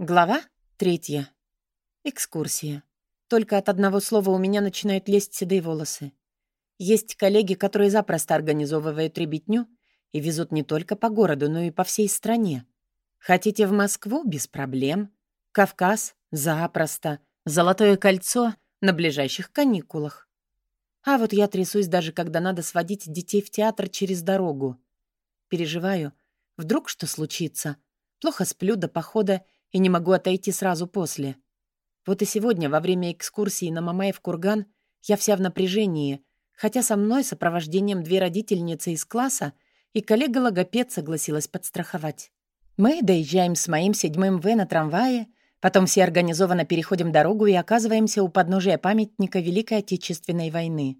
Глава третья. Экскурсия. Только от одного слова у меня начинают лезть седые волосы. Есть коллеги, которые запросто организовывают ребятню и везут не только по городу, но и по всей стране. Хотите в Москву? Без проблем. Кавказ? Запросто. Золотое кольцо? На ближайших каникулах. А вот я трясусь даже, когда надо сводить детей в театр через дорогу. Переживаю. Вдруг что случится? Плохо сплю до похода и не могу отойти сразу после. Вот и сегодня, во время экскурсии на Мамаев курган, я вся в напряжении, хотя со мной сопровождением две родительницы из класса и коллега-логопед согласилась подстраховать. Мы доезжаем с моим седьмым В на трамвае, потом все организованно переходим дорогу и оказываемся у подножия памятника Великой Отечественной войны.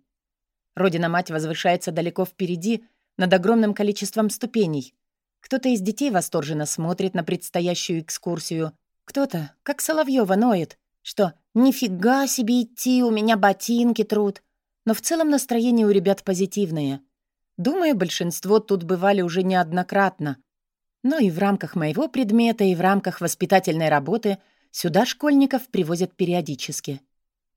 Родина-мать возвышается далеко впереди, над огромным количеством ступеней, кто-то из детей восторженно смотрит на предстоящую экскурсию. Кто-то, как Соловьёва, ноет, что «нифига себе идти, у меня ботинки трут». Но в целом настроение у ребят позитивное. Думаю, большинство тут бывали уже неоднократно. Но и в рамках моего предмета, и в рамках воспитательной работы сюда школьников привозят периодически.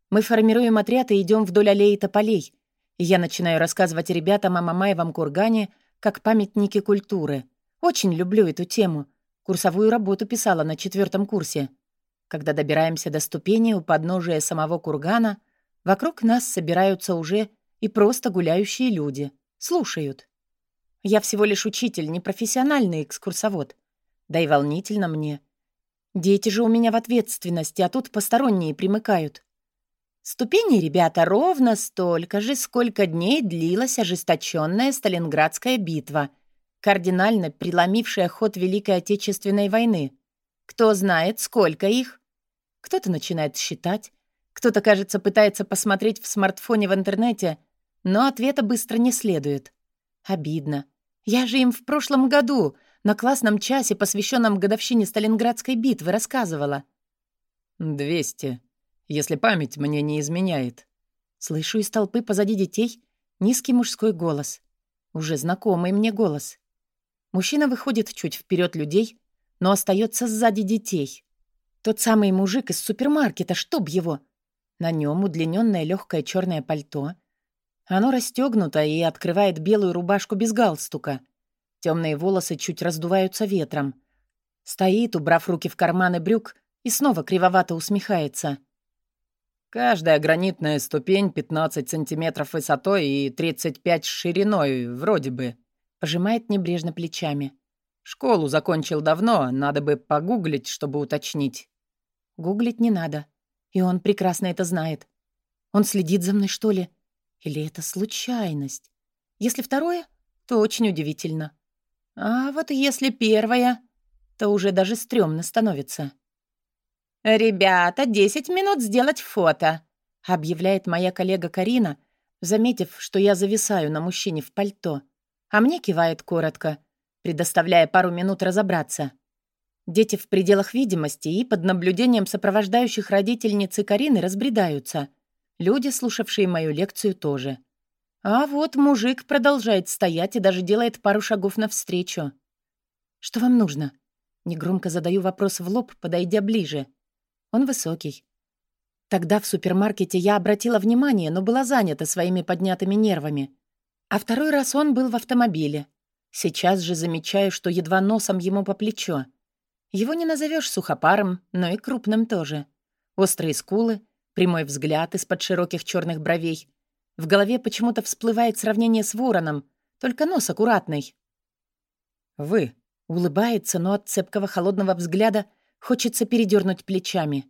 Мы формируем отряд и идем вдоль аллеи тополей. И я начинаю рассказывать ребятам о Мамаевом кургане как памятнике культуры — очень люблю эту тему. Курсовую работу писала на четвертом курсе. Когда добираемся до ступени у подножия самого кургана, вокруг нас собираются уже и просто гуляющие люди. Слушают. Я всего лишь учитель, не профессиональный экскурсовод. Да и волнительно мне. Дети же у меня в ответственности, а тут посторонние примыкают. Ступени, ребята, ровно столько же, сколько дней длилась ожесточенная Сталинградская битва — кардинально преломившая ход Великой Отечественной войны. Кто знает, сколько их? Кто-то начинает считать, кто-то, кажется, пытается посмотреть в смартфоне в интернете, но ответа быстро не следует. Обидно. Я же им в прошлом году на классном часе, посвященном годовщине Сталинградской битвы, рассказывала. «Двести, если память мне не изменяет». Слышу из толпы позади детей низкий мужской голос. Уже знакомый мне голос. Мужчина выходит чуть вперед людей, но остается сзади детей. Тот самый мужик из супермаркета, чтоб его. На нем удлиненное легкое черное пальто. Оно расстегнуто и открывает белую рубашку без галстука. Темные волосы чуть раздуваются ветром. Стоит, убрав руки в карманы брюк, и снова кривовато усмехается. Каждая гранитная ступень 15 сантиметров высотой и 35 шириной, вроде бы. Пожимает небрежно плечами. «Школу закончил давно, надо бы погуглить, чтобы уточнить». Гуглить не надо. И он прекрасно это знает. Он следит за мной, что ли? Или это случайность? Если второе, то очень удивительно. А вот если первое, то уже даже стрёмно становится. «Ребята, 10 минут сделать фото», — объявляет моя коллега Карина, заметив, что я зависаю на мужчине в пальто а мне кивает коротко, предоставляя пару минут разобраться. Дети в пределах видимости и под наблюдением сопровождающих родительницы Карины разбредаются. Люди, слушавшие мою лекцию, тоже. А вот мужик продолжает стоять и даже делает пару шагов навстречу. «Что вам нужно?» Негромко задаю вопрос в лоб, подойдя ближе. Он высокий. Тогда в супермаркете я обратила внимание, но была занята своими поднятыми нервами. А второй раз он был в автомобиле. Сейчас же замечаю, что едва носом ему по плечо. Его не назовешь сухопаром, но и крупным тоже. Острые скулы, прямой взгляд из-под широких черных бровей. В голове почему-то всплывает сравнение с вороном, только нос аккуратный. «Вы», — улыбается, но от цепкого холодного взгляда хочется передернуть плечами.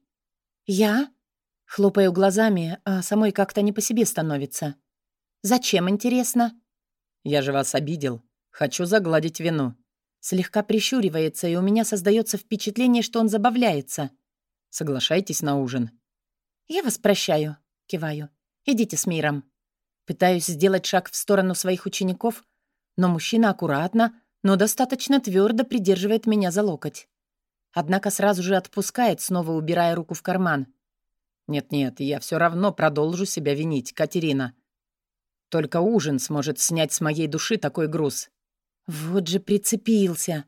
«Я?» — хлопаю глазами, а самой как-то не по себе становится. «Зачем, интересно?» «Я же вас обидел. Хочу загладить вину». Слегка прищуривается, и у меня создается впечатление, что он забавляется. «Соглашайтесь на ужин». «Я вас прощаю», — киваю. «Идите с миром». Пытаюсь сделать шаг в сторону своих учеников, но мужчина аккуратно, но достаточно твердо придерживает меня за локоть. Однако сразу же отпускает, снова убирая руку в карман. «Нет-нет, я все равно продолжу себя винить, Катерина. Только ужин сможет снять с моей души такой груз. Вот же прицепился.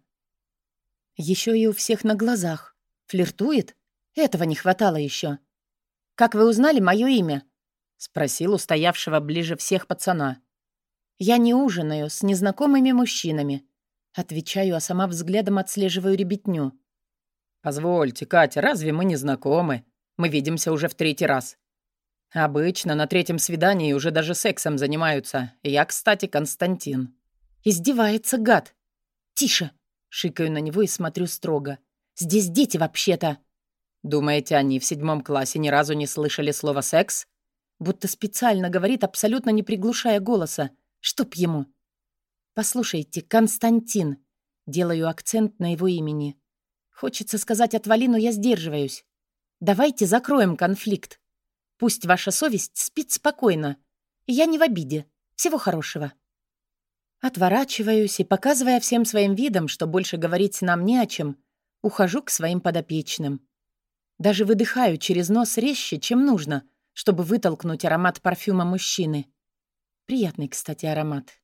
Еще и у всех на глазах. Флиртует? Этого не хватало еще. «Как вы узнали мое имя?» — спросил устоявшего ближе всех пацана. «Я не ужинаю с незнакомыми мужчинами», — отвечаю, а сама взглядом отслеживаю ребятню. «Позвольте, Катя, разве мы не знакомы? Мы видимся уже в третий раз. Обычно на третьем свидании уже даже сексом занимаются. Я, кстати, Константин». «Издевается гад!» «Тише!» — шикаю на него и смотрю строго. «Здесь дети вообще-то!» «Думаете, они в седьмом классе ни разу не слышали слово «секс»?» Будто специально говорит, абсолютно не приглушая голоса. Чтоб ему. «Послушайте, Константин!» Делаю акцент на его имени. Хочется сказать «отвали», но я сдерживаюсь. Давайте закроем конфликт. Пусть ваша совесть спит спокойно. Я не в обиде. Всего хорошего. Отворачиваюсь и, показывая всем своим видом, что больше говорить нам не о чем, ухожу к своим подопечным. Даже выдыхаю через нос резче, чем нужно, чтобы вытолкнуть аромат парфюма мужчины. Приятный, кстати, аромат.